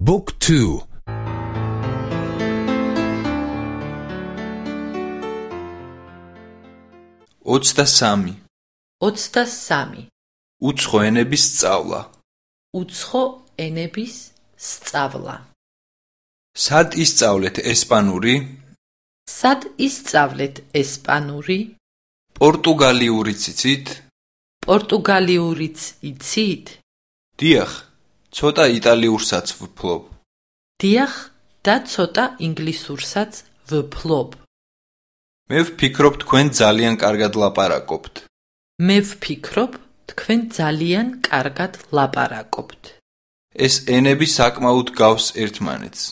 Book 2 23 23. უცხო ენების სწავლა უცხო ენების სწავლა. სად ისწავლეთ ესპანური სად ისწავლეთ ესპანური? პორტუგალიურიც იცით პორტუგალიურიც იცით? დიახ ცოტა იტალიურსაც ვფლობ დიახ და ცოტა ინგლისურსაც ვფლობ. მე ვფიქრობ თქვენ ძალიან კარგად ლაპარაკობთ მე ვფიქრობ, თქვენ ძალიან კარგად ლაპარაკობთ. ეს ენები საკმაოდ გავს ერთმანეთს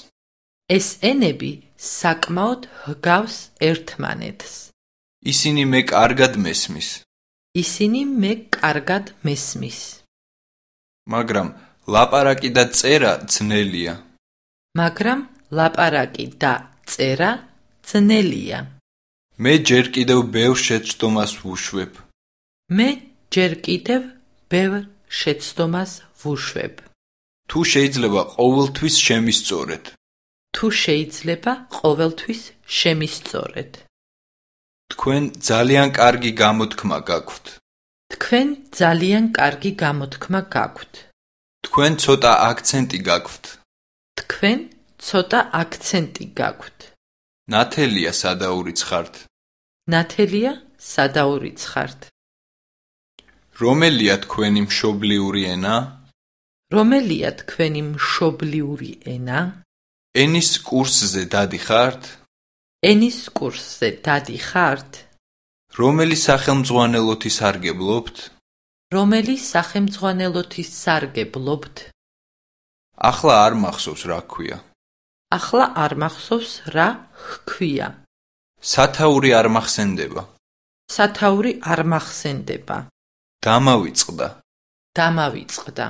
ეს ენები საკმაოდ ჰგავს ერთმანეთს. ისინი მე კარგად მესმის ისინი მე კარგად მესმის. მაგრამ ლაპარაკი და წერა ძნელია მაგრამ ლაპარაკი და წერა ძნელია. მე ჯერ კიდევ ბევრ შეცდომას ვუშვებ მე ჯერ კიდევ ბევრ შეცდომას ვუშვებ. თუ შეიძლება ყოველთვის შემისწორეთ თუ შეიძლება ყოველთვის შემისწორეთ. თქვენ ძალიან კარგი გამოთქმა გაქვთ თქვენ ძალიან კარგი გამოთქმა გაქვთ. თქვენ ცოტა აქცენტი გაქვთ თქვენ ცოტა აქცენტი გაქვთ. ნათელია სადაურიცხართ ნათელია სადაურიცხართ. რომელია თქვენი მშობლიური ენა რომელია თქვენი მშობლიური ენა? ენის კურსზე დადიხართ ენის კურსზე დადიხართ? რომელი სახელმძღვანელოთი სარგებლობთ რომელი სახელმძღვანელოთის სარგებლობთ? ახლა არ მახსოვს რა ქვია ახლა არ მახსოვს რა ჰქვია. სათაური არ მახსენდება სათაური არ მახსენდება. დამავიწყდა დამავიწყდა.